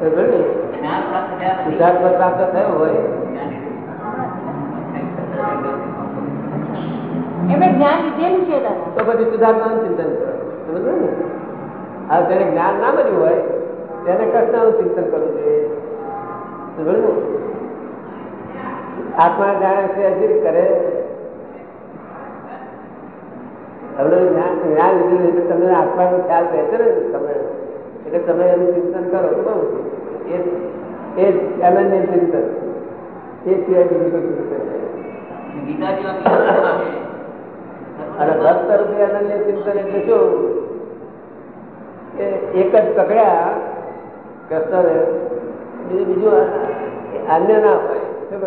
બરોબર જ્ઞાન ને? મળ્યું હોય, તેને કૃષ્ણનું ચિંતન કરવું જોઈએ. સમજો ને? આત્મા જાણે છે અજીત કરે. હવે જ્ઞાન લીધું એટલે તમને આત્માનો ખ્યાલ રહેશે ને તમે એટલે તમે એનું ચિંતન કરો તો બહુ એ એ જ અનન્ય ચિંતન. એ સિવાય બીજું કોઈ છે અને ભક્ત એટલે શું? કે એક જ પકડ્યા કૃષ્ણને બીજું બીજું અન્ય ના હોય. શું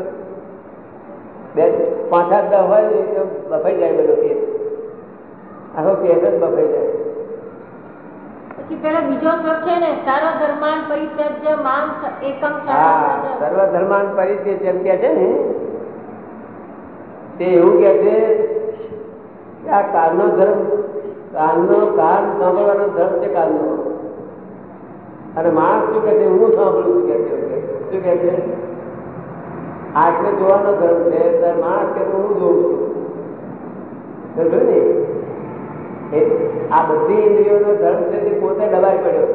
બે પાંચ આઠ હોય ને બફાઈ જાય બધો કેસ આખો કેસ જ બફાઈ જાય. પછી પેલા બીજો શ્લોક છે ને સર્વ ધર્માન પરિત્યજ્ય મામ એકમ હા સર્વ ધર્માન પરિચય જેમ કે છે ને? તે એવું કે છે આ કાલનો ધર્મ કાલનો કાન સાંભળવાનો ધર્મ છે કાલનો અને માણસ શું કે છે હું સાંભળું છું કે છે. શું કે છે? આંખને જોવાનો ધર્મ છે. માણસ કે હું જોઉં છું. ને આ બધી ઇન્દ્રિયોનો ધર્મ છે તે પોતે દબાઈ પડ્યો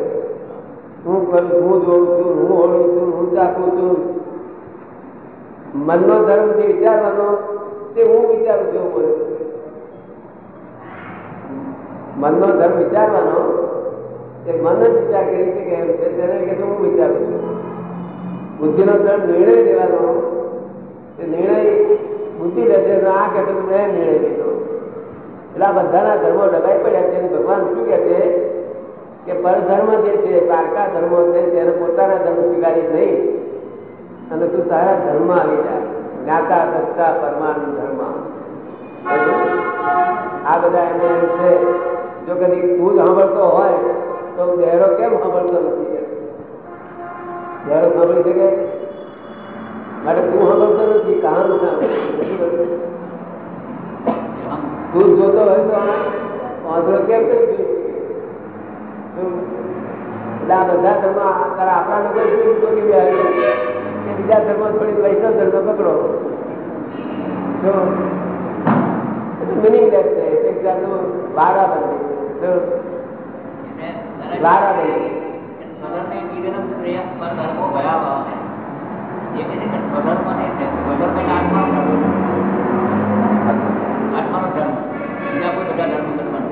હું કરું હું જોઉં છું, હું ઓળું છું, હું ચાકું છું. મનનો ધર્મ જે વિચારવાનો તે હું વિચારું છું બોલે. મનનો ધર્મ વિચારવાનો તે મન જ વિચાર કરી શકે એમ છે, તેને કે હું વિચારું છું. બુદ્ધિનો ધર્મ નિર્ણય લેવાનો, તે નિર્ણય બુદ્ધિ લેશે આ કે મેં નિર્ણય લીધો. એટલે આ બધાના ધર્મો ડબાઈ પડ્યા છે ભગવાન શું કહે છે કે પરધર્મ જે છે, પારકા ધર્મો છે, તેને પોતાના ધર્મ સ્વીકારી નહીં. અને તું તારા ધર્મ આવી જાય. જ્ઞાતા દત્તા પરમાણુ ધર્મ. આ બધા એને એમ છે, જો કદી તું જ સાંભળતો હોય, તો બહેરો કેમ સાંભળતો નથી? બહેરો સાંભળી શકે? માટે તું સાંભળતો નથી, કહાનું સાંભળે? જ જોતો હોય તો વાંધો કેમ થઈ ગયો બધા ધર્મ આપણા બીજા ધર્મ થોડી વૈષ્ણવ ધર્મ પકડો. જો મિનિંગલેસ છે. એક જાતનું વારા બની. વારા બની. આત્માનો ધર્મ બીજા કોઈ બધા ધર્મ કરવાનો?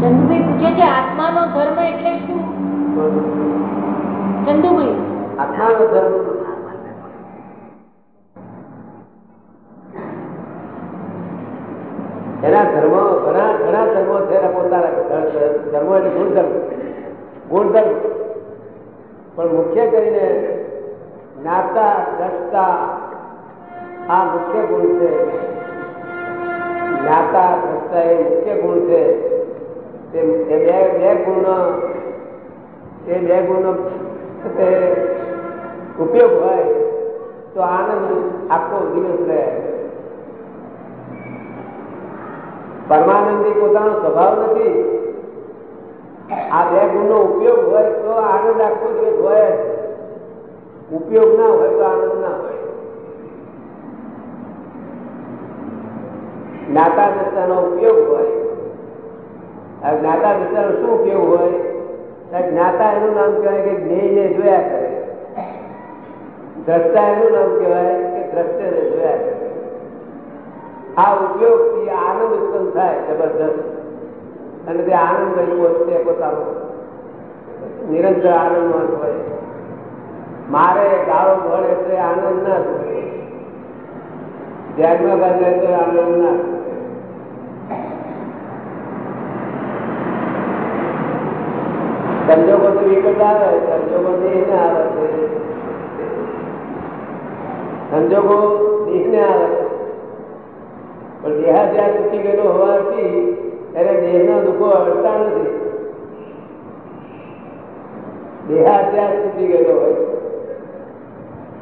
ચંદુભાઈ પૂછે છે આત્માનો ધર્મ એટલે શું ચંદુભાઈ આત્માનો ધર્મ એના ધર્મો ઘણા ઘણા ધર્મો છે એના પોતાના ધ- ધર્મો એટલે ગુણધર્મ ગુણધર્મ પણ મુખ્ય કરીને જ્ઞાતા દ્રષ્ટા આ મુખ્ય ગુણ છે જ્ઞાતા દ્રષ્ટા એ મુખ્ય ગુણ છે તે એ બે બે ગુણનો એ બે ગુણનો તે ઉપયોગ હોય તો આનંદ આખો દિવસ રહે પરમાનંદી પોતાનો સ્વભાવ નથી આ બે ગુણનો ઉપયોગ હોય તો આનંદ આખો દિવસ હોય જ. ઉપયોગ ના હોય તો આનંદ ના હોય. જ્ઞાતા દશાનો ઉપયોગ હોય. આ જ્ઞાતા દશાનો શું ઉપયોગ હોય? જ્ઞાતા એનું નામ કહેવાય કે જ્ઞેયને જોયા કરે. દ્રષ્ટા એનું નામ કહેવાય કે દ્રષ્ટને જોયા કરે. આ ઉપયોગથી આનંદ ઉત્પન્ન થાય જબરદસ્ત અને તે આનંદ રહ્યો છે પોતાનો નિરંતર આનંદમાં હોય. મારે ગાળો ભળ એટલે આનંદ ના થાય ધ્યાનમાં બાંધે એટલે આનંદ ના થાય સંજોગો તો એક આવે સંજોગો એને આવે છે. સંજોગો દેહને આવે. છે પણ દેહાધ્યાસ તૂટી ગયેલો હોવાથી એને દેહના દુઃખો અડતા નથી. દેહાધ્યાસ છૂટી ગયેલો હોય. છે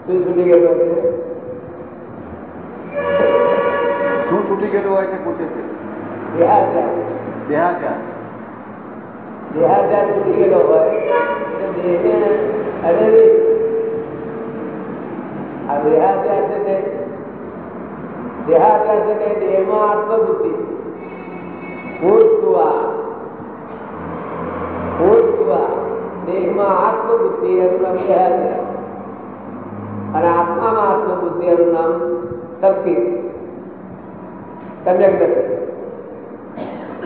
શું છૂટી ગયેલું હોય છે શું છૂટી ગયેલું હોય છે પૂછે છે. દેહાચાર દેહાધ્યાસ છૂટી ગયેલો હોય એટલે દેહને અરે રે, આ દેહાધ્યાસ એટલે દેહાધ્યાસ એટલે દેહમાં આત્મબુદ્ધિ ભૂતવા ભૂતવા દેહમાં આત્મબુદ્ધિ એનું નામ દેહાધ્યાસ અને આત્મામાં આત્મબુદ્ધિ એનું નામ શક્તિ. સમ્યક દર્શન.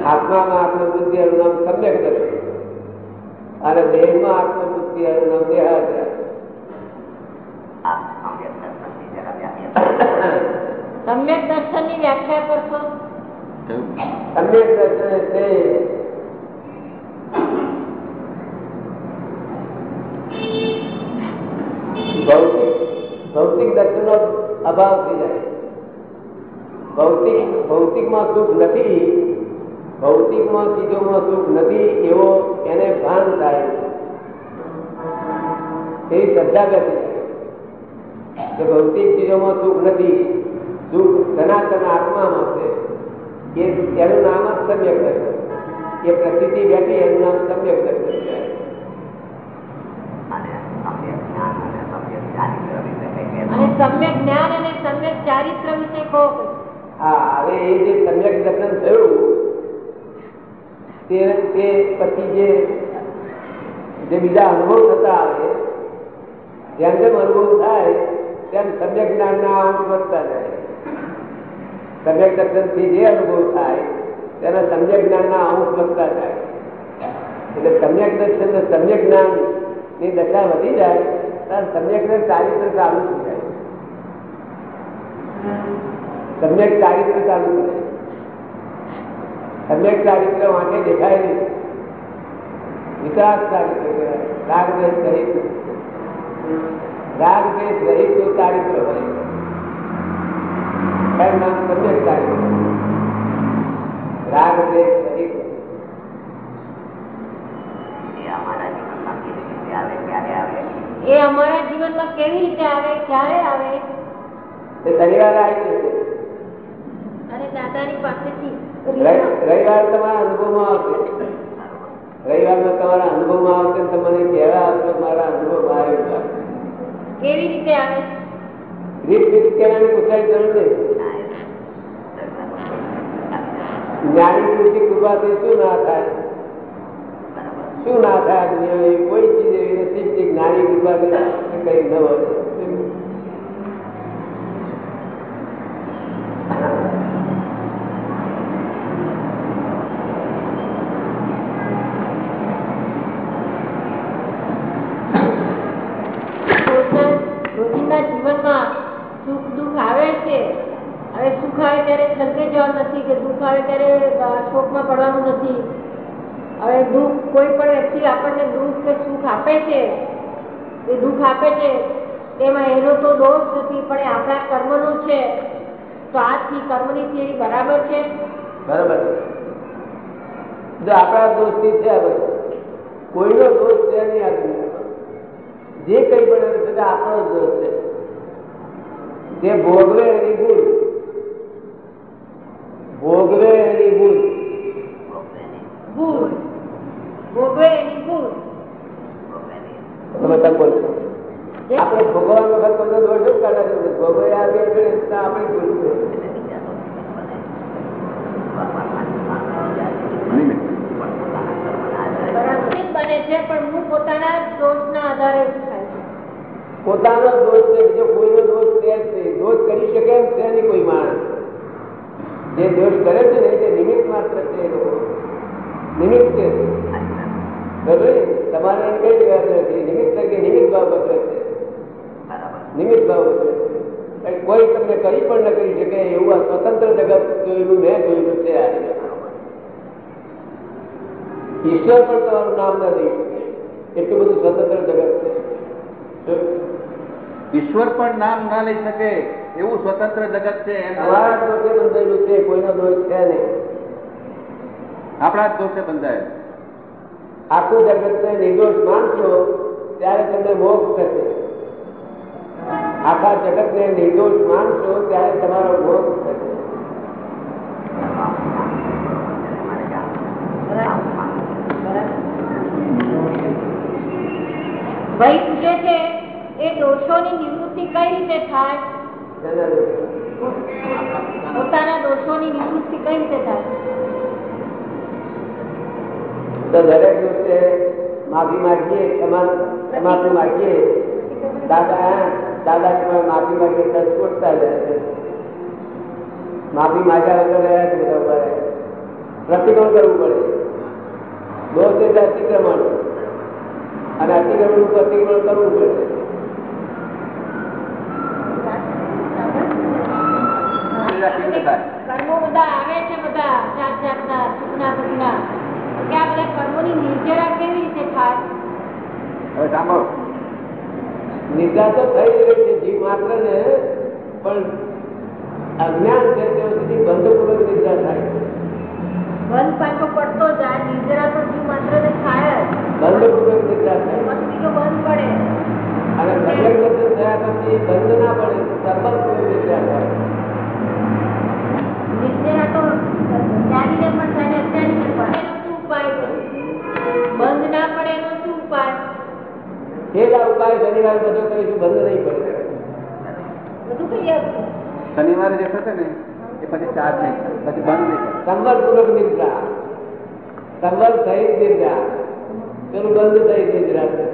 આત્મામાં આત્મબુદ્ધિ એનું નામ સમ્યક દર્શન. અને દેહમાં આત્મબુદ્ધિ એનું નામ દેહાધ્યાસ સમ્યક દર્શનની વ્યાખ્યા કરશો? સમ્યક દર્શન એટલે ભૌતિક ભૌતિક દર્શનનો અભાવ થઈ જાય. ભૌતિક, ભૌતિકમાં સુખ નથી, ભૌતિકમાં ચીજોમાં સુખ નથી, એવો એને ભાન થાય. એવી શ્રદ્ધા બેસી જાય કે ભૌતિક ચીજોમાં સુખ નથી, સુખ સનાતન આત્મામાં છે એનું નામ જ સમ્યક દર્શન. એ પ્રસિદ્ધિ બેઠી એનું નામ સમ્યક દર્શન કહેવાય. અને સમ્યક જ્ઞાન અને સમ્યક ચારિત્ર વિશે કહો. હા હવે એ જે સમ્યક દર્શન થયું તે તે પછી જે જે બીજા અનુભવ થતા આવે જેમ જેમ અનુભવ થાય તેમ સમ્યક જ્ઞાનના અંશ વધતા જાય. સમ્યક દર્શનથી જે અનુભવ થાય તેના સમ્યક જ્ઞાનના અંશ વધતા જાય. એટલે સમ્યક દર્શન સમ્યક જ્ઞાનની દશા વધી જાય સમ્યક ને ચારિત્ર ચાલુ થઈ જાય સમ્યક ચારિત્ર ચાલુ કરે સમ્યક ચારિત્ર વાંકે દેખાય નહીં વિકાસ ચારિત્ર કહેવાય રાગ દ્વેષ રહિત રાગ દ્વેષ રહિતનું ચારિત્ર હોય એનું નામ સમ્યક ચારિત્ર રાગ દ્વેષ રહિત એ અમારા જીવનમાં કેવી રીતે આવે? ક્યારે આવે? શનિવારે આવી જશે. અને દાદાની પાસેથી. રવિવાર તમારા અનુભવમાં આવશે. રવિવારમાં તમારા અનુભવમાં આવશે તમને કહેવા આવશે મારા અનુભવમાં આવ્યું. કેવી રીતે આવે? રીત રીત કહેવાની પૂછાય જરૂર નહીં. જ્ઞાની પુરુષની કૃપાથી શું ના થાય? શું ના થાય દુનિયામાં કોઈ ચીજ એવી નથી જે જ્ઞાની કૃપાથી કઈ ન હોય. સુખ આવે ત્યારે છલકે જવાનું નથી કે દુઃખ આવે ત્યારે શોકમાં પડવાનું નથી. વ્યક્તિ આપણને દુઃખ કે સુખ આપે છે એ દુઃખ આપે છે તેમાં એનો તો દોષ નથી પણ એ આપણા કર્મનો છે. તો આજથી કર્મની થિયરી બરાબર છે? બરાબર જો આપણા દોષથી છે આ બધું કોઈનો દોષ છે નહીં આ દુનિયામાં. જે કઈ બને છે તે આપણો જ દોષ છે. જે ભોગવે એની ભૂલ. ભોગવે એની ભૂલ. ભૂલ. ભોગવે એની ભૂલ તમે તમે બોલો જે આપણે ભોગવવાનો વખત બધો દોષ શું કાઢવા જોઈએ ભોગવે આપે એટલે તો આપણી ભૂલ છે નિમિત્ત. બરાબર જ બને છે પણ હું પોતાના જ દોષના આધારે જ થાય છે. પોતાનો દોષ છે બીજો કોઈનો દોષ છે જ નહીં. દોષ કરી શકે એમ છે નહીં કોઈ માણસ. જે દોષ કરે છે ને તે નિમિત્ત માત્ર છે એ લોકો. નિમિત્ત છે. બરાબર ને? તમારે કઈ દેવા નથી નિમિત્ત કે નિમિત્ત ભાવ પત્ર છે? નિમિત્ત ભાવ પત્ર કોઈ તમને કરી પણ ન કરી શકે એવું આ સ્વતંત્ર જગત જોયેલું મેં જોયેલું છે આ ઈશ્વર પણ તમારું નામ ના દઈ શકે. એટલું બધું સ્વતંત્ર જગત છે. ઈશ્વર પણ નામ ના લઈ શકે એવું સ્વતંત્ર જગત છે તમારા દોષે બંધાયેલું છે કોઈનો દોષ છે નહીં. આપણા જ દોષે બંધાય આખું જગતને નિર્દોષ માનશો ત્યારે તમને મોક્ષ થશે. આખા જગતને નિર્દોષ માનશો ત્યારે તમારો મોક્ષ થશે. ભાઈ પૂછે છે એ દોષોની નિવૃત્તિ કઈ રીતે થાય? જેના લીધે. પોતાના દોષોની નિવૃત્તિ કઈ રીતે થાય? તો દરેક વખતે માફી માગીએ ક્ષમા માગીએ. દાદા દાદા તમારે માફી માગીએ તસ્ફૂટતા જાય છે. માફી માગ્યા વગર રહ્યા છે બધા પ્રતિક્રમણ કરવું પડે. દોષ એટલે અતિક્રમણ. અને અતિક્રમણ પ્રતિક્રમણ કરવું પડે. કર્મો બધા આવે છે બધા જાત જાતના સુખના દુઃખના. કે આ બધા કર્મોની નિર્જરા કેવી રીતે થાય? હવે સાંભળો. નિદ્રા તો થઈ રહી છે જીવ માત્ર ને પણ અજ્ઞાન છે ત્યાં સુધી બંધપૂર્વક નિદ્રા થાય બંધ પાછો પડતો જાય નિર્જરા તો જીવ માત્ર ને થાય બંધપૂર્વક નિદ્રા થાય પછી બીજો બંધ પડે. અને સજગ દર્શન થયા પછી બંધ ના પડે સંબંધપૂર્વક નિદ્રા થાય નિર્જરા તો પણ થાય ને પણ ઉપાય? બંધ ના પડે એનો શું ઉપાય? એ ઉપાય શનિવાર બધો કરીશું બંધ નહીં પડે. બધું કહી આપશે શનિવારે જે થશે ને એ પછી ચાર્જ નહીં પછી બંધ નહીં થાય. સંબંધપૂર્વક નિદ્રા. સંબંધ સહિત નિદ્રા. પેલું બંધ સહિત નિદ્રા છે.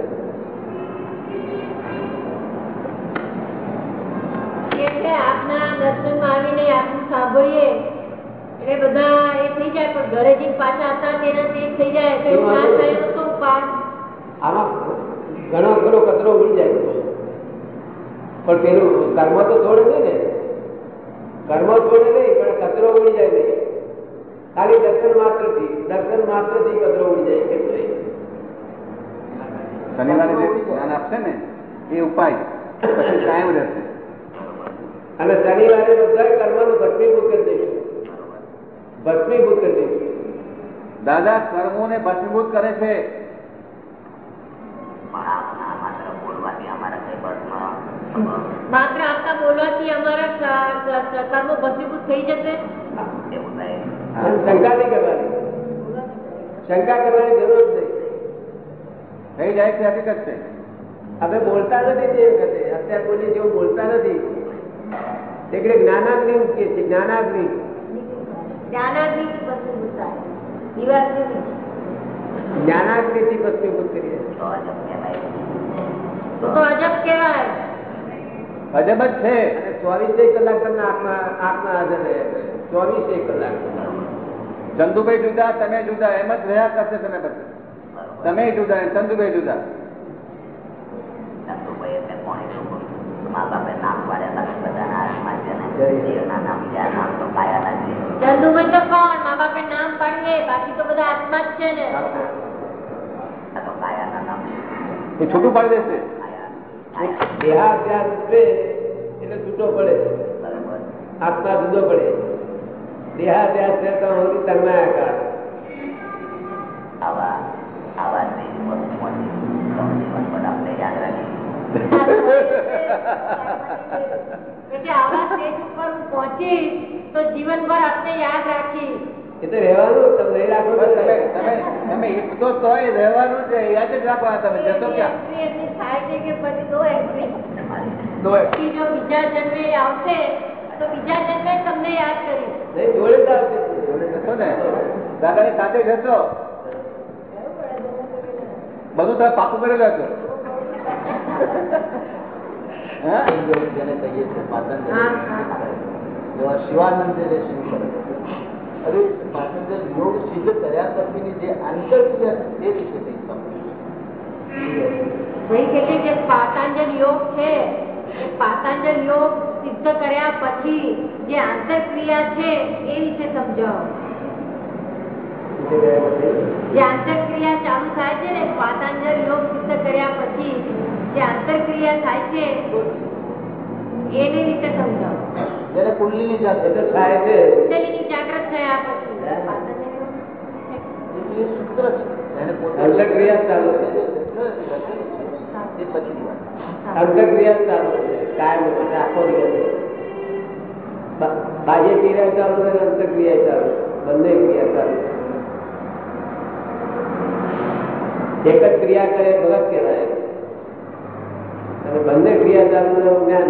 કે આપના દર્શનમાં આવીને આપનું સાંભળીએ એટલે બધા એ થઈ જાય પણ ઘરે જઈને પાછા હતા તેના તે થઈ જાય તો એવું ના તો પાર? ઉપાય આમાં ઘણો ખરો કચરો ઉડી જાય. પણ પેલું કર્મ તો છોડે નહીં ને. કર્મ છોડે નહીં પણ કચરો ઉડી જાય નહીં. ખાલી દર્શન માત્રથી દર્શન માત્રથી કચરો ઉડી જાય કેટલો શનિવારે જે જ્ઞાન આપશે ને એ ઉપાય. પછી કાયમ રહેશે. અને શનિવારે બધા કર્મનું ભસ્મીભૂત કરી દઈશું ભસ્મીભૂત કરી દઈશું દાદા કર્મોને ભસ્મીભૂત કરે છે. માત્ર આપના બોલવાથી અમારા કર્મો ભસ્મીભૂત થઈ જશે? શંકા નહીં કરવાની. શંકા કરવાની જરૂર જ નહીં. થઈ જાય છે હકીકત છે. અમે બોલતા નથી તે વખતે. અત્યારે બોલી જેવું બોલતા નથી. એટલે જ્ઞાનાગ્નિ ઉઠીએ છીએ જ્ઞાનાગ્નિ. તો અજબ કહેવાય. અજબ જ છે. અને ચોવીસે કલાક તમને આત્મા આત્મા હાજર રહે ચોવીસે કલાક. ચંદુભાઈ જુદા તમે જુદા એમ જ રહ્યા કરશે તમે બધા. તમે જુદા ચંદુભાઈ જુદા. ચંદુભાઈ તો કોણ? મા બાપે નામ પાડીએ બાકી તો બધા આત્મા જ છે ને. એ છૂટું પાડી દેશે. દેહાધ્યાસ ઉઠે એટલે છૂટો પડે. આત્મા જુદો પડે. દેહાધ્યાસ છે તો સુધી તન્માયાકાર કે છે, આવા તો જીવનભર આપને યાદ રાખી એ તો રહેવાનું તમે નહીં રાખો તો તમે તમે તમે ઈચ્છો રહેવાનું છે યાદ જ રાખવા તમે જશો ક્યાં? થાય છે કે પછી દો એન્ટ્રી જો બીજા જન્મે આવશે તો બીજા જન્મે તમને યાદ નહીં જોડે જ આવશે. જોડે જશો ને? દાદાની સાથે જશો? બધું તમે પાકું કરેલું હશો હા જેને કહીએ છીએ પાતંજલિ શિવાનંદ અરે પાતંજલિ યોગ સિદ્ધ કર્યા પછીની જે આંતરક્રિયા છે તે વિશે કંઈક સમજો. છે જે પાતાંજલ યોગ છે. એ પાતાંજલ યોગ સિદ્ધ કર્યા પછી જે આંતરક્રિયા છે એ વિશે સમજાવો. જે આંતરક્રિયા ચાલુ થાય છે ને પાતાંજલ યોગ સિદ્ધ કર્યા પછી જે આંતરક્રિયા થાય છે એને વિશે સમજાવો જેને કુંડલીની જાતે એ તો થાય છે કુંડલીની જાગૃત થયા પછી પાતાંજલ યોગ એ સૂત્ર છે એને પોતે અંતરક્રિયા ચાલુ છે. એ પછીની વાત અંતરક્રિયા ચાલુ છે કાયમ માટે આખો દિવસ બા- બાહ્ય ક્રિયા ચાલુ છે અને અંતરક્રિયા ચાલુ છે. બંને ક્રિયા ચાલુ છે એક જ ક્રિયા કરે એ ભગત કહેવાય અને બંને ક્રિયા ચાલુ છે. એવું જ્ઞાન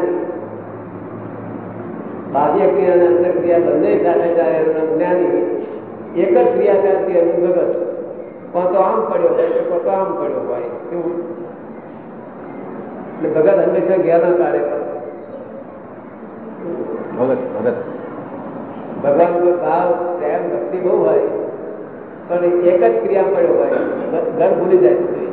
બાહ્ય ક્રિયા અને અંતરક્રિયા બંને સાથે ચાલે એનું જ્ઞાની એક જ ક્રિયા ચાલતી એનું ભગત કોણ તો આમ પડ્યો હોય તો કોણ તો આમ પડ્યો હોય એવું એટલે ભગત હંમેશા જ્ઞાન કાઢે ભગત ભગત. ભગવાન નો ભાવ પ્રેમ ભક્તિ બહુ હોય પણ એક જ ક્રિયા પડ્યો હોય ઘર ભૂલી જાય છે.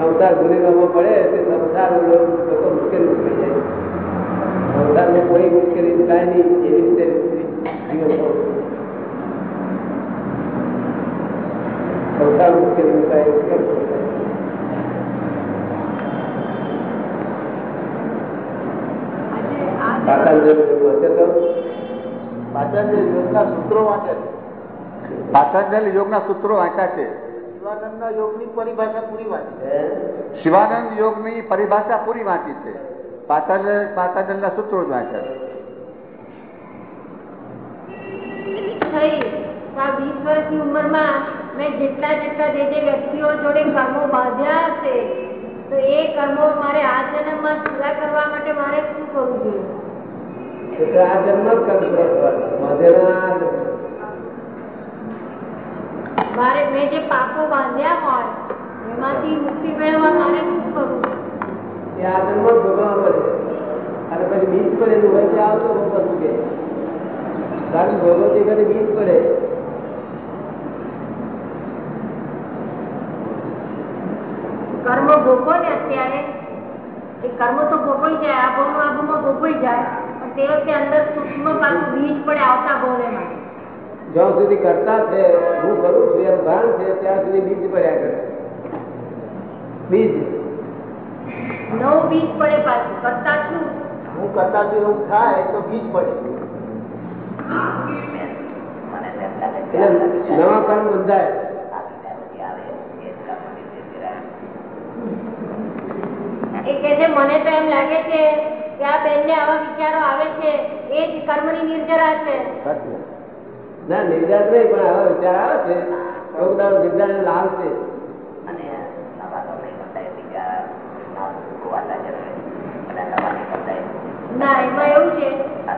સંસાર ભૂલી રમવો પડે તે સંસાર લોકો મુશ્કેલ પડી જાય સંસારમાં કોઈ મુશ્કેલી થાય નહીં, એવી રીતે જીવન થવું. સંસાર મુશ્કેલી મુકાય એવું કેમ થઈ જાય? પાતાંજલિ વાંચે તો પાચાર્ય યોગના સૂત્રો વાંચે છે પાતંજલ યોગના સૂત્રો વાંચ્યા છે શિવાનંદના યોગની પરિભાષા પૂરી વાંચી છે? શિવાનંદ યોગની પરિભાષા પૂરી વાંચી છે. પાતંજલ પાતંજલના સૂત્રો જ વાંચ્યા વીસ વર્ષની ઉંમરમાં મેં જેટલા જેટલા જે જે વ્યક્તિઓ જોડે કર્મો બાંધ્યા હશે તો એ કર્મો મારે આ જન્મમાં પૂરા કરવા માટે મારે શું કરવું જોઈએ? આ જન્મ જ. મારે મેં જે પાપો બાંધ્યા હોય એમાંથી મુક્તિ મેળવવા મારે શું કરવું? એ આ જન્મ જ ભોગવવા પડે અને પછી બીજ પડેલું હોય ત્યાં આવતો ભોગવતું કે? કારણ ભોગવતી વખતે બીજ પડે. કર્મ ભોગવો ને અત્યારે એ કર્મ તો ભોગવાઈ જાય આ ભોગમાં ભોગવાઈ જાય પણ તે વખતે અંદર સૂક્ષ્મ પાછું બીજ પડે આવતા ભોગવે માટે. જ્યાં સુધી કરતા છે હું કરું છું એમ ભાન છે ત્યાં સુધી બીજ પડ્યા કરે. બીજ. નવું બીજ પડે પાછું. કરતા છું હું કરતા છું એવું થાય તો બીજ પડે. એટલે નવા કર્મ બંધાય. એ કે છે મને તો એમ લાગે છે કે આ બેનને આવા વિચારો આવે છે. એ જ કર્મની નિર્જરા છે. સાચું. ના નિર્જાત નહીં પણ આવા વિચાર આવે છે. કોક દાડો નિર્જાને લાભ છે. ના એમાં એવું છે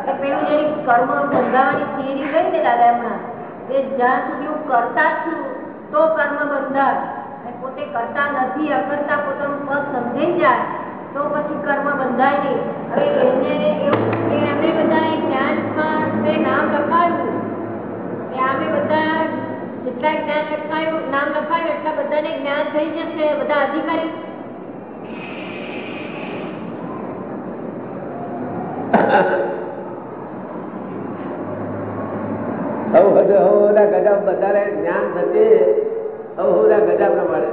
કે પેલું જેની કર્મ બંધાવાની થિયરી ગઈ ને દાદા હમણાં કે જ્યાં સુધી હું કરતા છું તો કર્મ બંધાય. અને પોતે કરતા નથી અકર્તા પોતાનું પદ સમજાઈ જાય તો પછી કર્મ બંધાય નહીં. હવે એને એવું એમને બધાને જ્ઞાનમાં નામ લખાયું. કે આમે બધા જેટલા જ્ઞાન લખાયું, નામ લખાયું, એટલા બધાને જ્ઞાન થઈ જશે, બધા અધિકારી હવ હજુ હવના ગજા બધાને જ્ઞાન થશે હવ હવના ગજા પ્રમાણે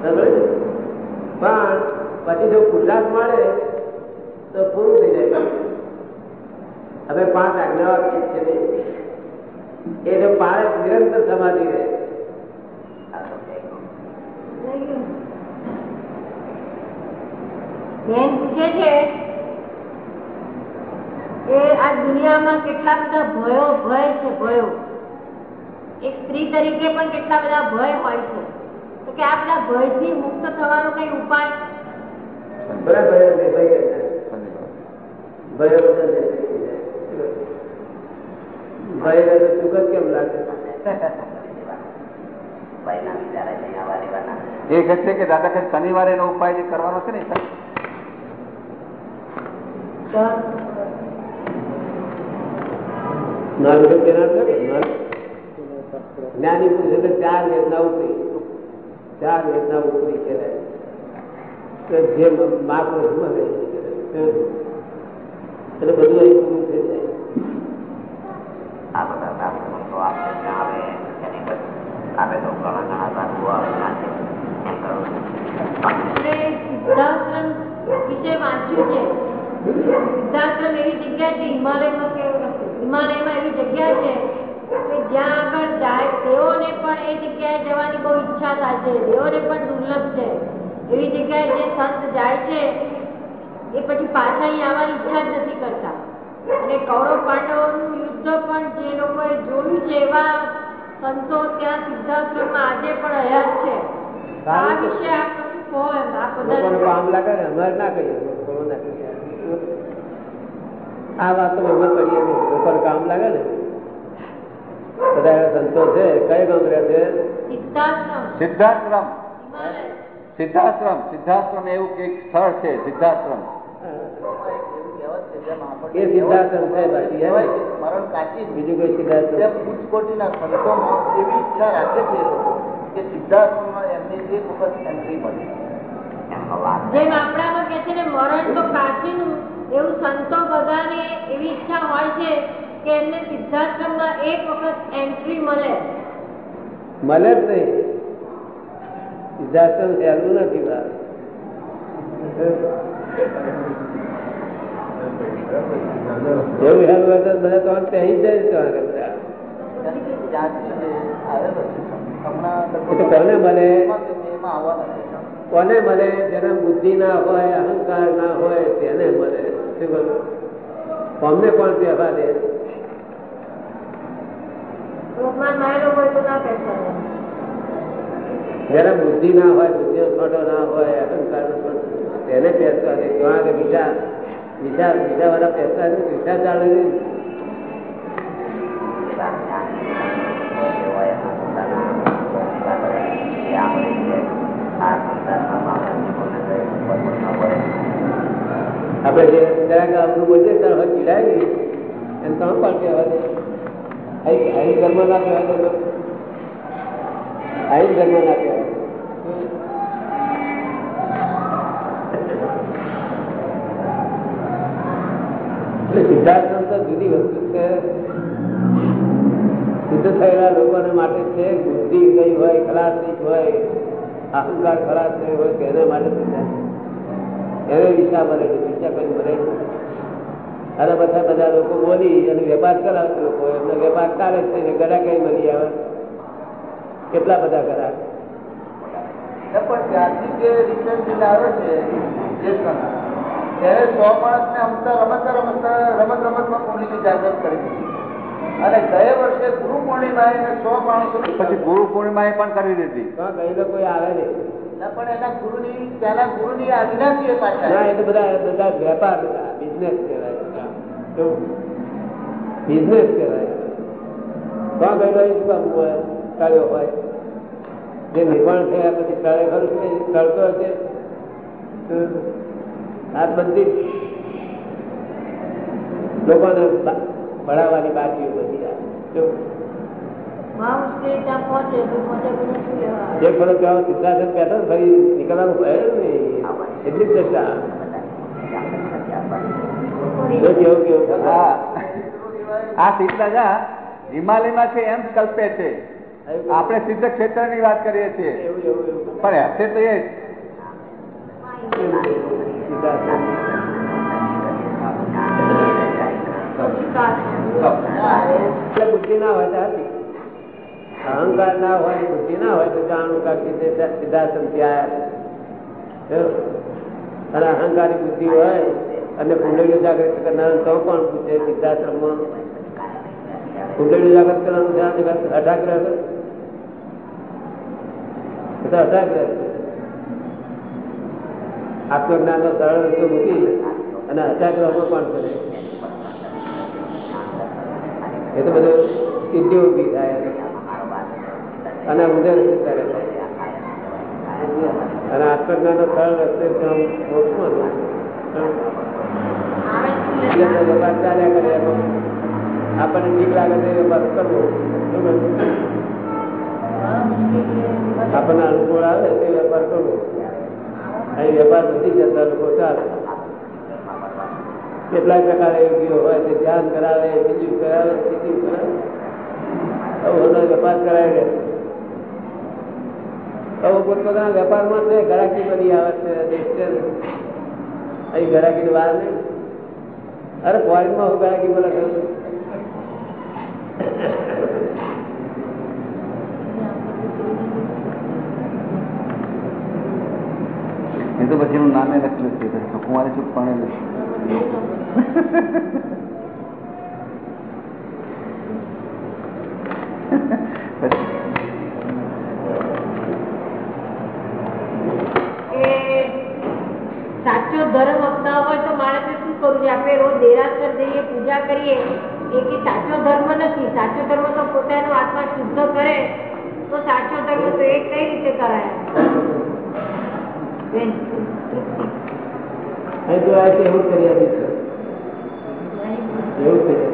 સમજ્યો ને? પણ પછી જો ખુલ્લાસ મળે, તો પૂરું થઈ જાય કામ. હવે પાંચ આજ્ઞાઓ આપીએ છીએ ને એ જો પાળે નિરંતર સમાધિ રહે. બેન પૂછે છે કે આ દુનિયામાં કેટલા બધા ભયો ભય છે ભયો. એક સ્ત્રી તરીકે પણ કેટલા બધા ભય હોય છે. તો કે આ બધા ભયથી મુક્ત થવાનો કઈ ઉપાય? બરાબર ભય. ભય રહે તો સુખ જ કેમ લાગે? એ કહે છે કે દાદા કે શનિવારે એનો ઉપાય જે કરવાનો છે ને લાગે. જ્ઞાની પુરુષ ચાર વેદના ઉપરી. ચાર વેદના ઉપરી કહેવાય. જે મળે એટલે બધું અહીં તેઓને પણ એ જગ્યાએ જવાની બહુ ઈચ્છા થાય છે તેઓને પણ દુર્લભ છે એવી જગ્યાએ જે સંત જાય છે એ પછી પાછા આવવાની ઈચ્છા જ નથી કરતા અને કૌરવ પાંડવોનું યુદ્ધ પણ જે લોકોએ જોયું છે એવા સંતો ત્યાં સિદ્ધાશ્રમમાં આજે પણ હયાત છે. આ વિશે આપ કામ લાગે ને અમારે ના કહીએ લોકોને ના કહીએ. આ વાત અમે કરીએ લોકોને કામ લાગે ને. બધા સંતો છે કઈ ગામ રહે છે? સિદ્ધાશ્રમ સિદ્ધાશ્રમ સિદ્ધાશ્રમ એવું એક સ્થળ છે સિદ્ધાશ્રમ એ સિદ્ધાશ્રમ છે બાકી? મરણ કાચી બીજું કોઈ તેમ ઉચ્ચ સંતોમાં એવી ઈચ્છા રાખે છે લોકો કે સિદ્ધાર્થમાં એમની એક વખત એન્ટ્રી મળે. જેમ આપણામાં કે છે ને મરણ તો કાચીનું એવું સંતો બધાને એવી ઈચ્છા હોય છે કે એમને સિદ્ધાશ્રમમાં એક વખત એન્ટ્રી મળે. મળે જ નહીં. સિદ્ધાશ્રમ સહેલું નથી એવું હેલું હોય બધા તો ત્યાં જાય તો કોને છે કોને મળે? જેને બુદ્ધિ ના હોય અહંકાર ના હોય તેને મળે. શું કહ્યું? અમને કોણ કહેવા દે. જયારે બુદ્ધિ ના હોય બુદ્ધિ ના હોય અહંકાર નો તેને પહેરવા દે ત્યાં બીજા બીજા બીજા વાળા પૈસા બીજા ચાલે આપણે જે જરાક આપણું બોલીએ ત્યારે હવે પીડાય એને તમે પણ કહેવા દે અહીં અહીં ધર્મ ના કહેવાય. અહીં ધર્મ ના કહેવાય એટલે સિદ્ધાર્થ જુદી વસ્તુ છે. સિદ્ધ થયેલા લોકોને માટે છે, બુદ્ધિ ગઈ હોય, ખલાસ નહીં હોય, અહંકાર ખલાસ થયો હોય તેના માટે સિદ્ધાર્થ એને દિશા મળે છે દિશા કોઈ મળે નહીં. અને બધા બધા લોકો બોલી અને વેપાર કરાવશે લોકો એમને વેપાર ચાલે છે ગડા કઈ મળી આવે? કેટલા બધા કરા પણ ત્યાંથી જે રિસર્ચ આવે છે ત્યારે સો માણસને અમતા રમતા રમતા રમત રમતમાં કુંડલીની જાગૃત કરી દીધી. અને ગયા વર્ષે ગુરુ પૂર્ણિમાએ સો માણસો પછી ગુરુ પૂર્ણિમા એ પણ કરી દીધી. ગયેલો કોઈ આવે નહીં. પણ એના ગુરુની ત્યાંના ગુરુની પાછા એ તો બધા બધા વેપાર બધા બિઝનેસ કહેવાય. બિઝનેસ કહેવાય. તો ગયેલો એ શું કામ હોય ટળ્યો હોય. જે નિર્માણ થયા પછી ટળે ખરું છે હશે. આ બધી લોકોને ભણાવવાની બાકી બધી આ. જો. મહા મુશ્કેલી ત્યાં પહોંચે તો પહોંચે પછી શું લેવા જે ખરો ત્યાં સિદ્ધાર્થ બેઠો ફરી નીકળવાનું ભય નહીં. એટલી જ દશા. કેવું કેવું? આ સિદ્ધ રાજા હિમાલયમાં છે એમ કલ્પે છે. આપણે સિદ્ધ ક્ષેત્રની વાત કરીએ છીએ. પણ હશે તો એ અહંકાર ના હોય, બુદ્ધિ ના હોય તો જાણવું કાકી તે સિદ્ધાર્થ અને અહંકારી બુદ્ધિ હોય અને કુંડળી જાગૃત કરનાર તો પણ પૂછે સિદ્ધાશ્રમ કુંડળી જાગૃત કરવાનું ધ્યાન અઢાગ્રહ. અઢાગ્રહ આત્મજ્ઞાન નો સરળ રસ્તો મૂકી અને અત્યાગ્રહમાં પણ કરે. એ તો બધું સિદ્ધિ ઊભી થાય. અને ઉદય કરે. અને આત્મજ્ઞાન નો સરળ રસ્તે કરે આપણને ઠીક લાગે તો વેપાર કરવો. આપણને અનુકૂળ આવે તે વેપાર કરવો. અહીં વેપાર નથી જતા લોકો, ચાલે. કેટલા પ્રકારે યોગીઓ હોય તે ધ્યાન કરાવે બીજું કરાવે બીજું કરાવે. વેપાર કરાવી રહે. આવો પોતપોતાના વેપારમાં છે ગરાકી બધી આવે છે અહીં ગરાકી વાર નહીં. અરે ફોરેનમાં હું ગરાકી બોલે એ તો પછી નામે લખ્યું છે સુકુમારે સુખ પણ કે સાચો ધર્મ અપનાવવો હોય તો માણસે શું કરવું છે આપણે રોજ દેરાસર જઈએ પૂજા કરીએ એ કે સાચો ધર્મ નથી સાચો ધર્મ તો પોતાનો આત્મા શુદ્ધ કરે તો સાચો ધર્મ તો એ કઈ રીતે કરાય બેન, તૃપ્તિ. અહીં તો આ છે એવું જ કરી આપીશ એવું જ કરી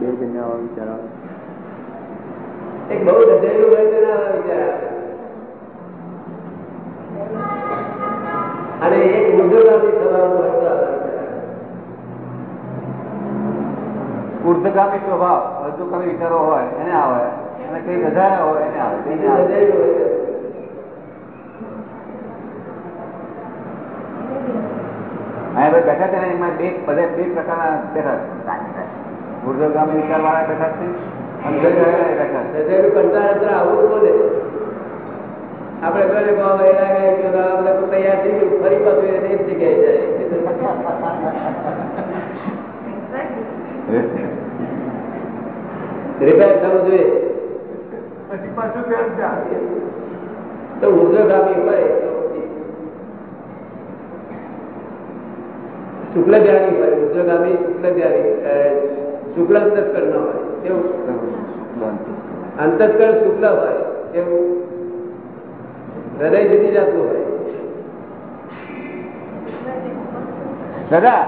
બે કન્યાઓ વિચારો એક બહુ રજાયું હોય તો ના વિચાર આવે અને એક મુદ્દોગામી થવાનું હોય તો આવે વિચાર આવે. ઉર્ધગામી સ્વભાવ અર્ધગામી વિચારો હોય એને આવે અને કઈ વધારે હોય એને આવે તેને બીજું આવે. રજાયું હોય તો. અહીંયા બધા બેઠા છે ને એમાં બે બધા બે પ્રકારના બેઠા છે ઉર્ધગામી વિચાર વાળા બેઠા છે? અને જગવાળા બેઠા છે. રજાયું કંટાળે તો આવું બોલે. આપણે ઘરે બહુ વહેલા ગયા કે ના, તૈયાર થઈ ગયું. ફરી પાછું એને એ જગ્યાએ જાય. રિપેર થવું જોઈએ. પછી પાછું કેમ ચાલે તો હોય શુક્લ ધ્યાની હોય ઉર્ધ્વગામી શુક્લ ધ્યાની શુક્લ અંતસ્કર ન હોય કેવું અંતસ્કર શુક્લ હોય કેવું હૃદય જુદી જાતનું હોય. દાદા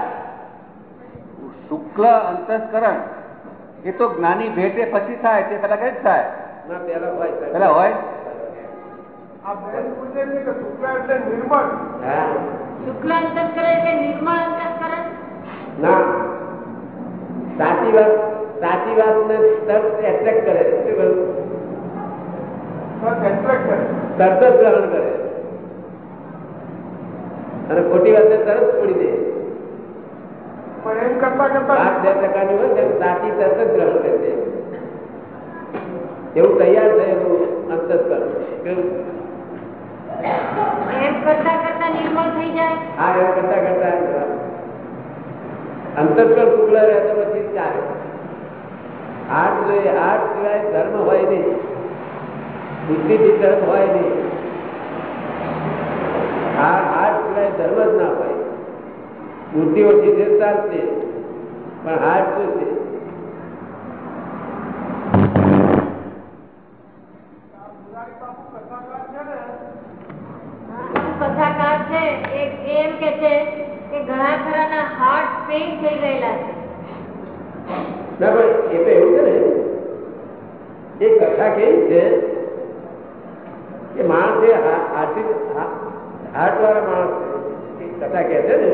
શુક્લ અંતસ્કરણ એ તો જ્ઞાની ભેટે પછી થાય તે પેલા કઈ થાય? ના પેલા હોય શુક્લ અંતસ્કરણ એટલે નિર્મળ અંતસ્કરણ ના. સાચી વાત સાચી વાતને તરત એટ્રેક્ટ કરે શું કહ્યું તરત જ ગ્રહણ કરે. અને ખોટી વાતને તરત છોડી દે. પણ એમ કરતા કરતા વાત બે પ્રકારની હોય તેમ સાચી તરત જ ગ્રહણ કરી દે. એવું તૈયાર થયેલું અંતસ્કરણ? એમ કરતા કરતા નિર્મળ થઈ જાય? હા એવું કરતા કરતા અંતસ્કરણ શુક્લ રહે તો પછી ચાલે. આર્ટ જોઈએ આર્ટ સિવાય ધર્મ હોય નહીં. બુદ્ધિથી ધર્મ હોય નહીં. આર્ટ સિવાય ધર્મ જ ના હોય. બુદ્ધિ ઓછી છે ચાલશે પણ આર્ટ શું છે? કથાકાર છે. એમ કે છે કે ઘણા હાર્ટ થઈ ગયેલા છે. ના, પણ એ તો એવું છે ને, એ કથા કેવી છે કે માણસ એ હાર્ટ વાળા માણસ એ કથા કહે છે ને.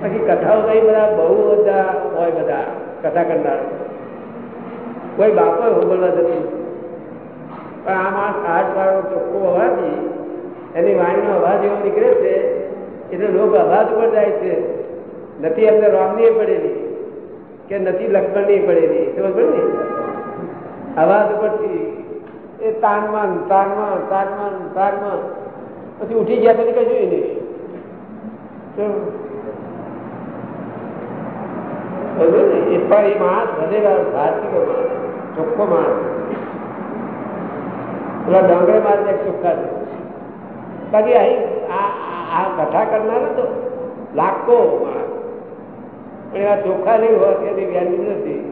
બાકી કથાઓ કઈ બધા બહુ બધા હોય બધા કથા કરનાર. કોઈ બાપો હોબળવા જતું પણ આ માણસ હાર્ટ વાળો ચોખ્ખો હોવાથી એની વાણીનો અવાજ એવો નીકળે છે એટલે લોકો અવાજ ઉપર જાય છે. નથી એમને રોમની પડેલી કે નથી લક્ષ્મણની પડેલી સમજ પડે ને અવાજ ઉપરથી એ તાનમાં ને તાનમાં ને તાનમાં ને તાનમાં પછી ઉઠી ગયા પછી કશું નહીં શું? બરોબર ને એ પણ એ માણસ હૃદયવાળો ભારતીય માણસ ચોખ્ખો માણસ પેલા ડોંગરે મારે એક ચોખ્ખા છે બાકી અહીં આ આ- આ કથા કરનાર તો લાખો માણસ પણ એવા ચોખ્ખા નહીં હોય એની વેલ્યુ નથી.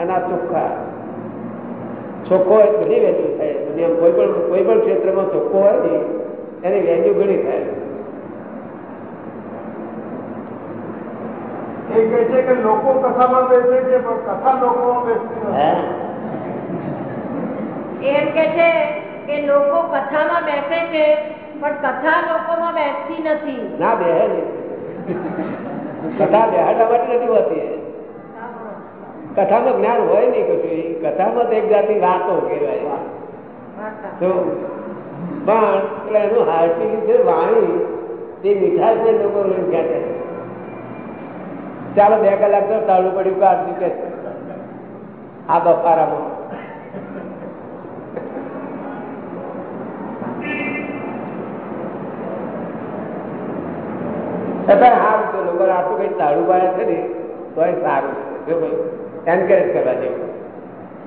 અને આ ચોખ્ખા ચોખ્ખો હોય તો ઘણી વેલ્યુ થાય. દુનિયામાં કોઈ પણ કોઈ પણ ક્ષેત્રમાં ચોખ્ખો હોય ને એની વેલ્યુ ઘણી થાય. એ કહે છે કે લોકો કથામાં બેસે છે પણ કથા લોકોમાં બેસતી નથી. હે? એમ કે છે કે લોકો કથામાં બેસે છે પણ કથા લોકોમાં બેસતી નથી. ના બે નહીં. કથા બેહાડવા માટે નથી હોતી. કથામાં જ્ઞાન હોય નહીં કશું. કથામાં તો એક જાતની વાતો કહેવાય તો પણ એટલે એનું હાર્ટિંગ છે વાણી, તે મીઠાશ ને લોકો લઈને ખેંચે ચાલો બે કલાક તો તાળું પડ્યું કાઢ્યું કે આ બફારામાં. છતાં સારું છે લોકો આટલું કઈ તાળું પાડે છે ને તો એ સારું છે. જો ભાઈ એન્કરેજ કરવા જેવું.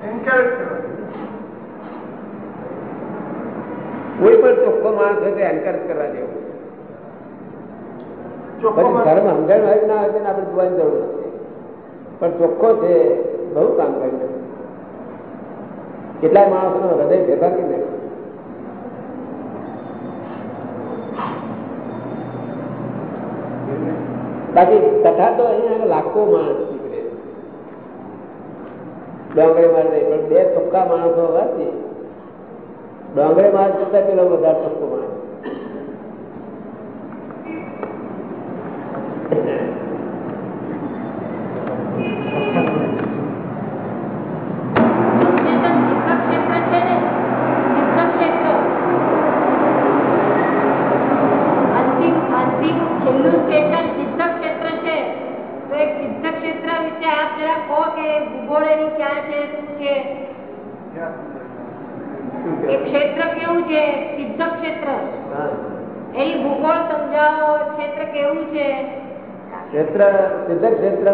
એન્કરેજ કોઈ પણ ચોખ્ખો માણસ હોય તો એન્કરેજ કરવા જેવું. પછી. ધર્મ સમજણ હોય ના હોય તેને આપણે જોવાની જરૂર નથી. પણ ચોખ્ખો છે બહુ કામ કર્યું. કેટલાય માણસોનો હૃદય ભેગા કરી નાખ્યું. બાકી તથા તો અહીંયા લાખો માણસ નીકળે ડોંગરે માર નહીં, પણ બે ચોખ્ખા માણસો હોવાથી ડોંગરે માર કરતા પેલો વધારે ચોખ્ખો માણસ. ભૂગોળ એની ક્યાં છે? શું છે? એ ક્ષેત્ર કેવું છે? સિદ્ધ ક્ષેત્ર. એની ભૂગોળ સમજાવો, ક્ષેત્ર કેવું છે? ક્ષેત્ર, સિદ્ધ ક્ષેત્ર.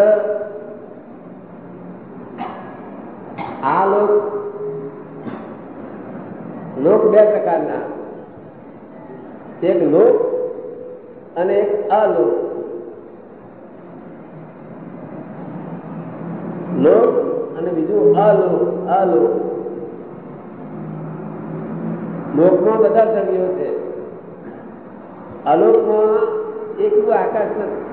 આ લોક લોક બે પ્રકારના. એક લોક અને એક અલોક. લોક અને બીજું અલોક અલોક લોકમાં બધા દ્રવ્યો છે. અલોકમાં એકલું આકાશ નથી.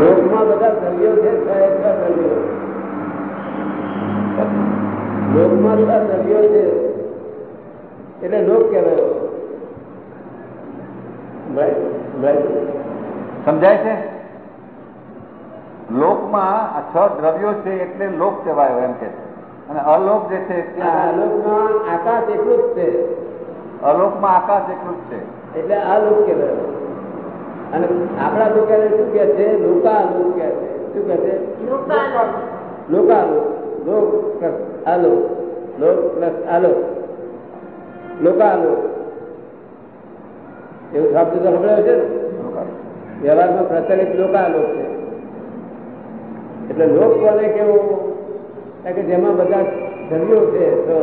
લોકમાં બધા દ્રવ્યો છે, છ એ છ દ્રવ્યો. લોકમાં બધા દ્રવ્યો છે. એટલે લોક કહેવાય? સમજાય છે? લોકમાં આ છ દ્રવ્યો છે એટલે લોક કહેવાયો એમ કે છે. અને અલોક જે છે આ ત્યાં લોકમાં આકાશ એટલું જ છે. અલોકમાં આકાશ એટલું જ છે. એટલે આ લોક કહેવાય. અને આપણા લોકો એને શું કે છે? લોકા લોક કહે છે. શું કહે છે? લોકાલોક. લોકાલોક. લોક પ્લસ આલોક લોક પ્લસ આલોક લોકાલોક. એવું શબ્દ તો સાંભળ્યો છે ને? વ્યવહારમાં પ્રચલિત લોકાલોક છે. એટલે લોક કોને કેવું કે જેમાં બધા ધર્યો છે, તો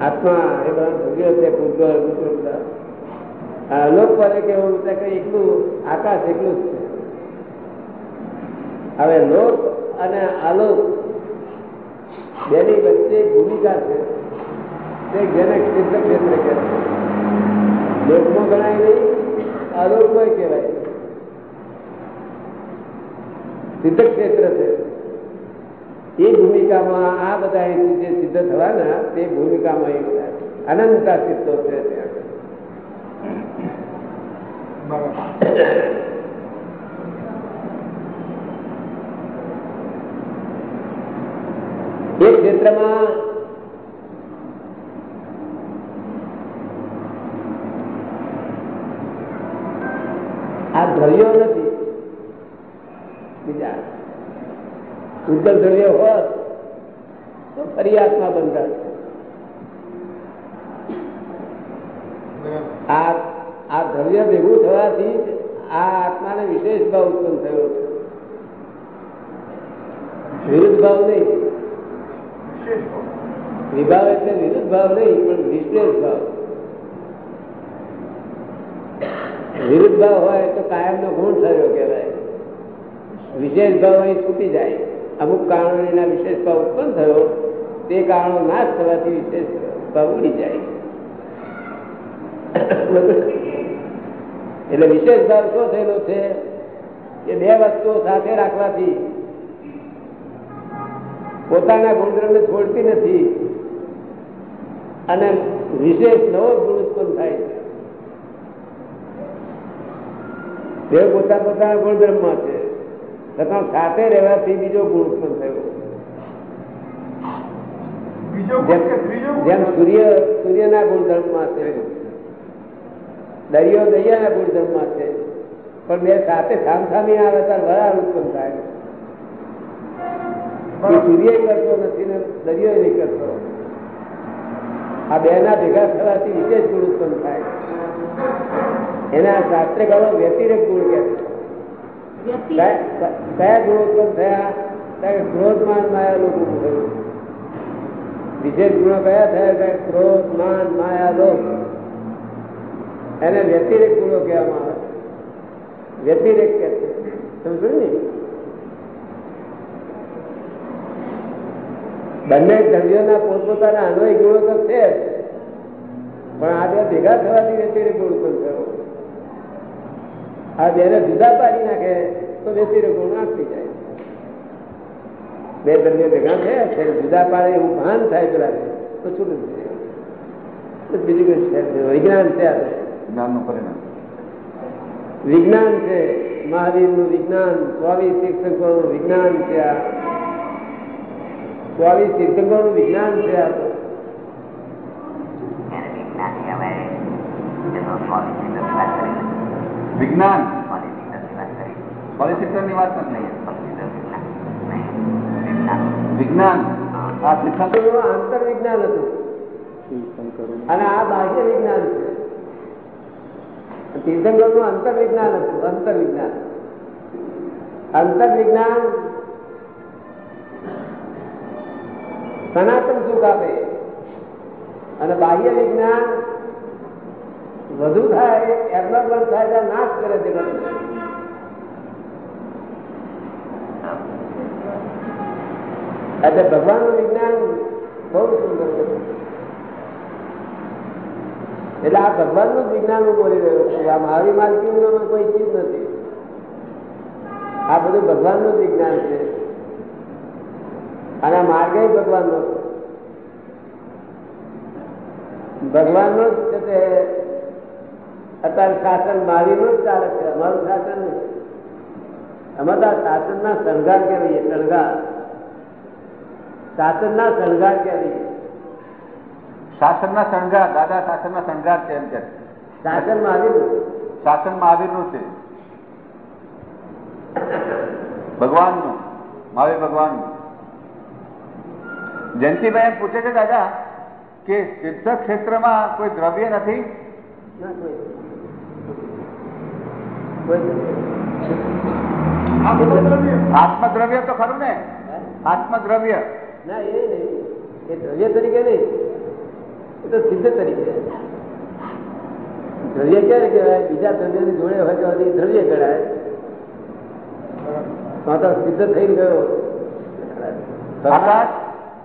આત્મા, એ બધા ધર્યો છે ભૂતગળ બધા. લોક કોને કેવું કે એકલું આકાશ એકલું જ છે. હવે લોક અને આલોક બેની વચ્ચે ભૂમિકા છે. તે જેને ક્ષેત્ર ક્ષેત્ર કહે છે લોકમાં ગણાય નહીં. આલોકમાં કહેવાય. સિદ્ધ ક્ષેત્ર છે. એ ભૂમિકામાં આ બધા જે સિદ્ધ થવાના, તે ભૂમિકામાં એ બધા અનંતા છે એ ક્ષેત્રમાં આ દ્રવ્યો નથી બીજા ઉજ્જવલ દ્રવ્યો હોત, તો ફરી આત્મા બંધાય. આ આ દ્રવ્ય ભેગું થવાથી આ આત્માને વિશેષ ભાવ ઉત્પન્ન થયો વિરુદ્ધ ભાવ નહીં. વિભાવ એટલે વિરુદ્ધ ભાવ નહીં, પણ વિશેષ ભાવ. વિરુદ્ધ ભાવ હોય તો કાયમનો ગુણ થયો કહેવાય. વિશેષ ભાવ અહીં છૂટી જાય. અમુક કારણો એના વિશેષ ભાવ ઉત્પન્ન થયો, તે કારણો નાશ થવાથી વિશેષ ભાવ ઉડી જાય. એટલે વિશેષ ભાવ શું થયેલો છે? કે બે વસ્તુઓ સાથે રાખવાથી પોતાના ગુણધર્મને છોડતી નથી અને વિશેષ નવો ગુણ ઉત્પન્ન થાય છે. તે પોતા પોતાના ગુણધર્મમાં છે. છતાં સાથે રહેવાથી બીજો ગુણ ઉત્પન્ન થયો. જેમ સૂર્ય સૂર્યના ગુણધર્મમાં છે. દરિયો દરિયાના ગુણધર્મમાં છે. પણ બે સાથે સામસામી આવે ત્યારે વરાળ ઉત્પન્ન થાય. સૂર્ય કરતો નથી ને દરિયો નહીં કરતો. આ બે ના ભેગા થવાથી વિશેષ ગુણ ઉત્પન્ન થાય. એના શાસ્ત્રકારો વ્યતિરેક ગુણ કહે છે. વ્યક્તિ કયા કયા ગુણો ઉત્પન્ન થયા ક્રોધ માન માયા ગુણો કહેવામાં આવે. વ્યતિરેક સમજો ને? બંને દ્રવ્યોના પોતપોતાના અન્વય ગુણો તો છે. પણ આ બે ભેગા થવાથી વ્યતિરેક ગુણ ઉત્પન્ન થયો. આ બેને જુદા પાડી નાખે તો વ્યતિરેક ગુણ આપી જાય. બે બંને ભેગા થયા ત્યારે જુદા પાડે એવું ભાન થાય પેલા તો છૂટું થઈ જાય. બીજું કઈ છે વિજ્ઞાન છે આ. જ્ઞાનનું પરિણામ. વિજ્ઞાન છે. મહાવીરનું વિજ્ઞાન ચોવીસ તીર્થંકરોનું વિજ્ઞાન છે આ. ચોવીસ તીર્થંકરોનું વિજ્ઞાન છે આ તો. વિજ્ઞાન. પોલિટિકલની વાત વિજ્ઞાન. આ સિદ્ધાંત આંતર વિજ્ઞાન હતું. અને આ બાહ્ય વિજ્ઞાન છે. તીર્થંકરનું અંતર વિજ્ઞાન હતું અંતર વિજ્ઞાન અંતર વિજ્ઞાન સનાતન સુખ આપે. અને બાહ્ય વિજ્ઞાન વધુ થાય એબનોર્મલ થાય ત્યારે નાશ કરે છે એટલે ભગવાનનું વિજ્ઞાન બહુ સુંદર છે. એટલે આ ભગવાનનું વિજ્ઞાન હું બોલી રહ્યો છું. આ મારી માલકી કોઈ ચીજ નથી. આ બધું ભગવાનનું વિજ્ઞાન છે. અને આ માર્ગ ભગવાન નો જ છે તે અત્યારે શાસન મહાવીરનું જ ચાલે છે અમારું શાસન નહીં. અમે તો આ શાસનના શણગાર કહેવાય શણગાર. શાસનના શણગાર કહેવાય શાસનના શણગાર દાદા શાસનના શણગાર છે એમ કે. શાસન મહાવીર શાસન મહાવીરનું છે. ભગવાનનું મહાવીર ભગવાનનું. જયંતિભાઈ એમ પૂછે છે દાદા કે સિદ્ધ ક્ષેત્રમાં કોઈ દ્રવ્ય નથી? ના કોઈ કોઈ. આત્મદ્રવ્ય? તો ખરું ને? આત્મદ્રવ્ય. ના એ નહીં. એ દ્રવ્ય તરીકે નહીં. એ તો સિદ્ધ તરીકે. દ્રવ્ય ક્યારે કહેવાય? બીજા દ્રવ્યની જોડે હોય તો દ્રવ્ય કહેવાય. તો તો સિદ્ધ થઈ ગયો. આકાશ?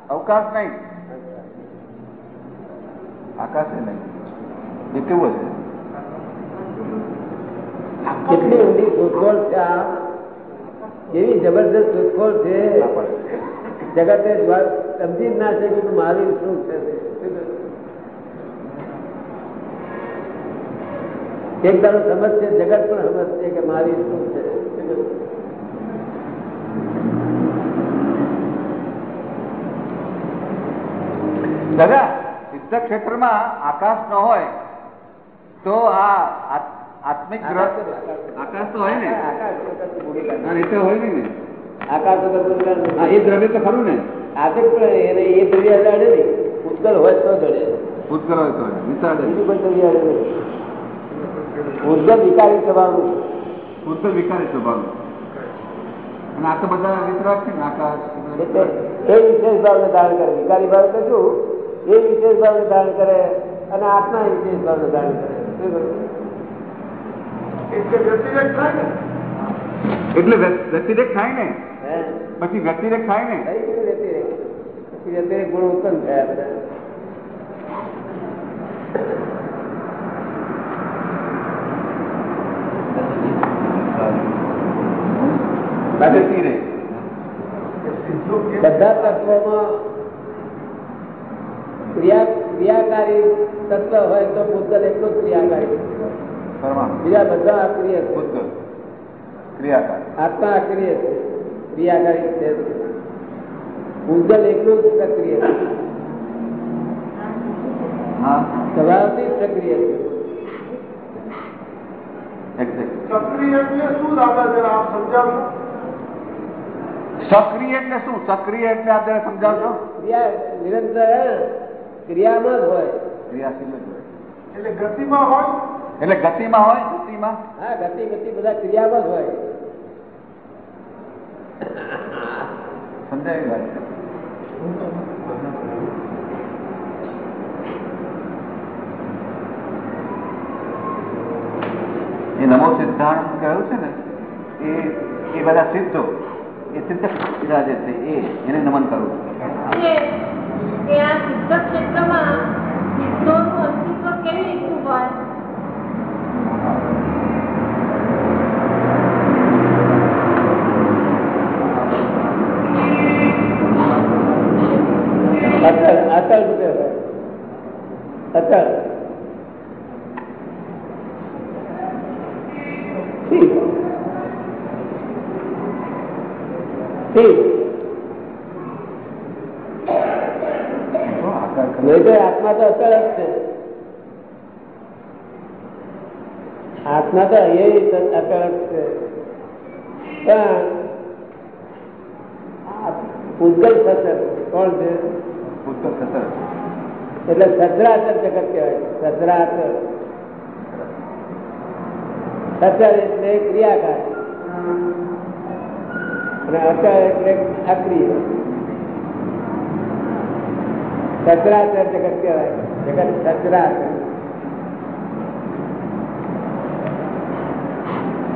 અવકાશ નહીં. આકાશ નહીં. એ કેવું છે કેટલી ઊંડી શોધખોળ છે આ? એવી જબરદસ્ત શોધખોળ છે? જગતે સમજી જ ના શકે કે મહાવીર શું છે. એક તારો સમજ છે જગત પણ સમજશે કે મહાવીર શું છે. દાદા સિદ્ધ ક્ષેત્રમાં આકાશ ન હોય તો આ આત્મિક આકાશ તો હોય ને. આકાશ વગર ભૂમિકા ના, એ તો હોય ને. આકાશ વગર ભૂમિકા નથી. હા, એ દ્રવ્ય તો ખરું ને. આજે એને એ દ્રવ્ય અડાડે નહીં ઉત્કલ હોય તો જડે ભૂતગળ હોય તો હોય. બીજું કોઈ દ્રવ્ય અડે ઊર્જા વિકારી સ્વભાવનું. ભૂતગળ વિકારી સ્વભાવનું. અને આ તો બધા વિતરાગ છે ને આકાશ એ વિશેષ ભાવને ધારણ કરે. વિકારી ભાવ તો શું? એ વિશેષ ભાવને ધારણ કરે અને આત્મા વિશેષ ભાવને ધારણ કરે. શું? એટલે વ્ય- વ્યતિરેક થાય ને? પછી વ્યતિરેક થાય ને? વ્યતિરેક ગુણ ઉત્પન્ન થયા બધા. તત્વોમાં ક્રિયા ક્રિયાકારી તત્વ હોય તો ભૂતગલ એટલું જ ક્રિયાકારી. બીજા બધા અક્રિય છે આત્મા અક્રિય છે. ક્રિયાકારી છે. ભૂગલ એકલું જ સક્રિય છે. સ્વભાવથી સક્રિય છે. સક્રિય એટલે શું દાદા જરા આપ સમજાવશો? સક્રિય એટલે શું? સક્રિય એટલે આપ જરા સમજાવશો? ક્રિયા નિરંતર ક્રિયામાં જ હોય. ક્રિયાશીલ જ હોય. એટલે ગતિમાં હોય? એટલે ગતિમાં હોય ગતિમાં? હા ગતિ ગતિ બધા ક્રિયામાં જ હોય. સમજાવી વાત? એ નમો સિદ્ધાંત કહ્યું છે ને એ એ બધા સિદ્ધો એ સિદ્ધ ક્રિયા જે છે એ એને નમન કરવું સિદ્ધ ક્ષેત્રમાં સિદ્ધોનું અસ્તિત્વ કેવી રીતનું હોય? અચળ અચળ રૂપે હોય. આત્મા તો અચળ જ છે. આત્મા તો એ અચળ જ છે. પણ આ પૂતગલ થશે, કોણ છે? પુસ્તક સતર એટલે સચરાચર જગત કહેવાય સચરાચર સચર એટલે ક્રિયાકાર. અને અચર એટલે અક્રિય સચરાચર જગત કહેવાય જગત સચરાચર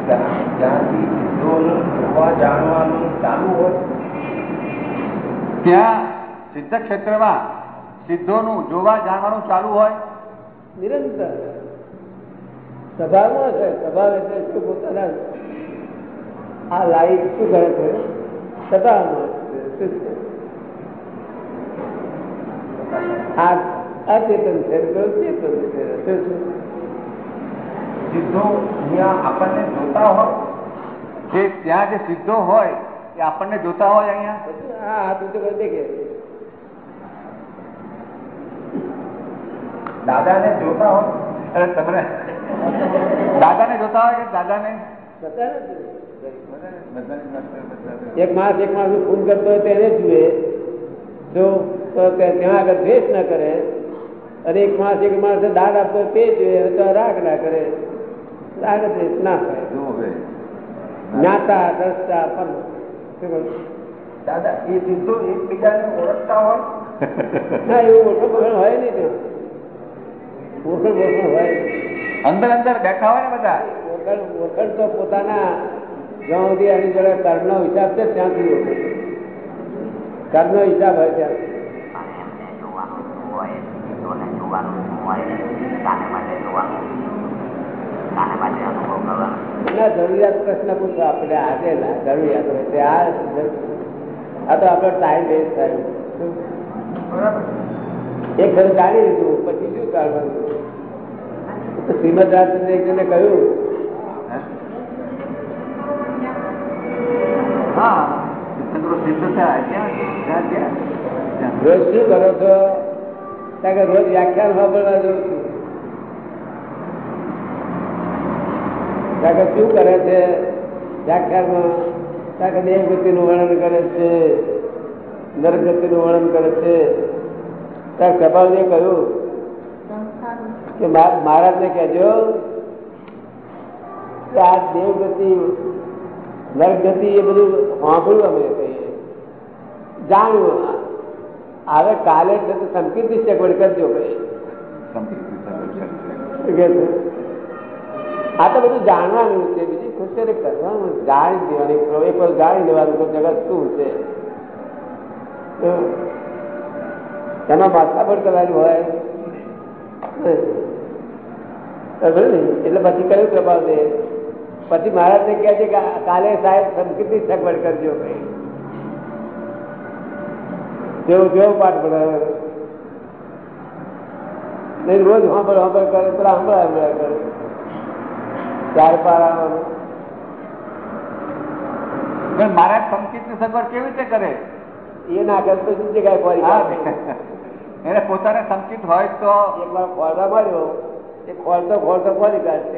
ત્યાંથી સિદ્ધોનું જાણવાનું ચાલુ હોય ત્યાં સિદ્ધ ક્ષેત્રમાં સિદ્ધોનું જોવા જાણવાનું ચાલુ હોય? નિરંતર. સ્વભાવમાં છે સ્વભાવ એટલે શું પોતાના આ લાઈફ શું કરે છે? સ્વભાવમાં શું છે? આ અચેતન છે ચેતન છે શું છે? સિદ્ધો અહીંયા આપણને જોતા હોય? જે ત્યાં જે સિદ્ધો હોય એ આપણને જોતા હોય અહીંયા? હા હાથ ઊંચો કરી દેખે દાદાને જોતા હોય? તમને. દાદા દાદાને જોતા હોય કે દાદાને? ને. એક માણસ એક માણસ ફોન કરતો હોય તેને જુએ. જો તો ત્યાં આગળ દ્વેષ ના કરે. અને એક માણસ એક માણસ દાદ આપતો તે જુએ. તો રાગ ના કરે. રાગ દ્વેષ ના કરે જ્ઞાતા દ્રષ્ટા પણ દાદા એ સિદ્ધો એકબીજાને ઓળખતા હોય? ના એવું મોટું બોલણ હોય નહીં ત્યાં. ઓળખણ બોલણ હોય અંદર અંદર બેઠા હોય ને બધા. ઓળખણ ઓળખણ તો પોતાના જ્યાં સુધી એની જોડે કર્મનો હિસાબ છે ત્યાં સુધી ઓળખણ કર્મનો હિસાબ હોય ત્યાં જરૂરિયાત પ્રશ્ન પૂછો આપણે આજે ના જરૂરિયાત આ આ તો આપણો ટાઈમ વેસ્ટ થાય. બરાબર. એક ઘર જાણી લીધું પછી શું કાઢવાનું તો શ્રીમદ રાજચંદ્ર એક જણે કહ્યું. રોજ શું કરો છો? કે રોજ વ્યાખ્યાન સાંભળવા જઉં છું. શું કરે છે? વ્યાખ્યાનમાં દેહ કે નું વર્ણન કરે છે નરગતિનું વર્ણન કરે છે. ત્યાં કપાલજીએ કહ્યું કે મહારાજને કહેજો કે આ દેવગતિ નરગતિ એ બધું સાંભળ્યું અમે કહીએ જાણ્યું હવે કાલે તો સંકીર્તિ સગવડ કરજો કઈ સંપત્તિ સગવડ કરશે. શું કહે છે? આ તો બધું જાણવાનું છે બીજી ખુશી કરવાનું જાણી દેવાની એક વાર જાણી લેવાનું કે જગત શું છે. એમાં માથાપડ કરવાની હોય? એટલે પછી કયું પ્રભાવ દે પછી મહારાજને કહે છે કે કાલે સાહેબ સંસ્કૃતિ સગવડ કરજો કઈ જેવું જેવો પાઠ ભણાવે. નહીં રોજ સાંભળ હાંભળ કરે પેલા હાંભળા હાંભળા કરે. ચાર પાર આવવાનું મહારાજ સંકિતની સગવડ કેવી રીતે કરે? એ ના કરે તો શું જગ્યાએ ફરી. એને પોતાને સંકિત હોય તો એકવાર ખોરતા ખોરવા એ ખોરતો ખોરતો ખોરી કાઢશે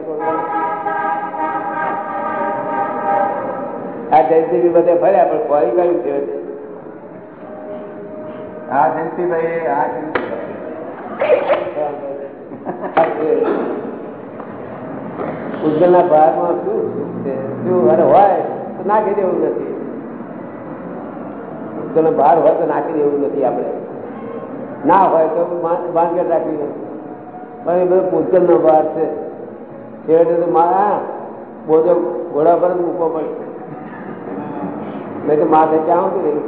આ જયંતિભાઈ બધે ફર્યા પણ ખોરી કાઢ્યું છે? હા જયંતિભાઈ આ જયંતિભાઈ. ઉજ્જવલના ભાગમાં શું છે? શું અરે હોય તો નાખી દેવું નથી. ઉજ્જવલ બહાર હોય તો નાખી દેવું નથી આપણે. ના હોય તો બાંધગઢ રાખવી દે. પણ એ બધો પૂજનનો ભાર છે. છેવટે તો મારા બોજો, ઘોડા પર જ મૂકવો પડશે મેં તો માથે ક્યાં હતું એનું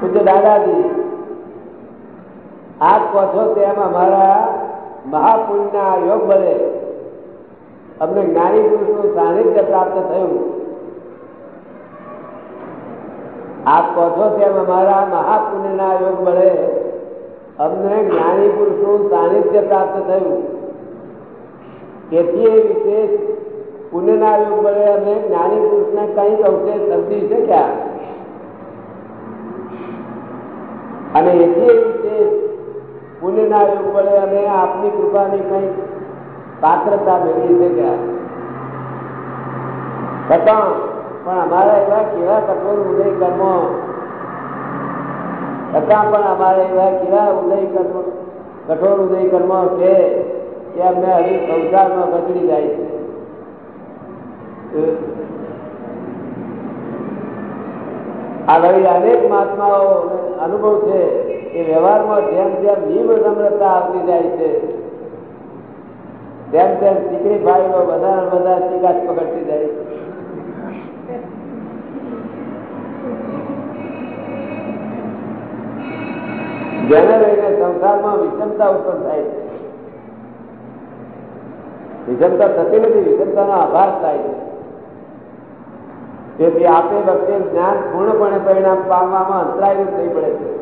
પણ દાદાજી આ કહો તેમાં અમારા મહાપુણ્યના યોગ બળે અમને જ્ઞાની પુરુષનું સાનિધ્ય પ્રાપ્ત થયું આપ કહો છો તેમ અમારા મહાપુણ્યના યોગ બળે અમને જ્ઞાની પુરુષનું સાનિધ્ય પ્રાપ્ત થયું તેથી એ વિશેષ પુણ્યના યોગ બળે અમે જ્ઞાની પુરુષને કંઈક અંશે સમજી શક્યા અને એથી એ વિશેષ પુણ્યના યોગ વડે અમે આપની કૃપાની કંઈક પાત્રતા મેળવી શક્યા છતાં પણ અમારા એવા કેવા કઠોર ઉદય કર્મો? છતાં પણ અમારા એવા કેવા ઉદય કર્મ, કઠોર ઉદય કર્મો છે કે અમને હજુ સંસારમાં બગડી જાય છે. આ ઘડી અનેક મહાત્માઓ અનુભવ છે કે વ્યવહારમાં જેમ જેમ નિમ્ન નમ્રતા આવતી જાય છે તેમ તેમ દીકરી ભાઈ નો વધારે વધારે ચીકાશ પકડતી જાય. જેને લઈને સંસારમાં વિષમતા ઉત્પન્ન થાય છે. વિષમતા થતી નથી, વિષમતાનો આભાર થાય છે. તેથી આપે વખતે જ્ઞાન પૂર્ણપણે પરિણામ પામવામાં અંતરાયેલું થઈ પડે છે.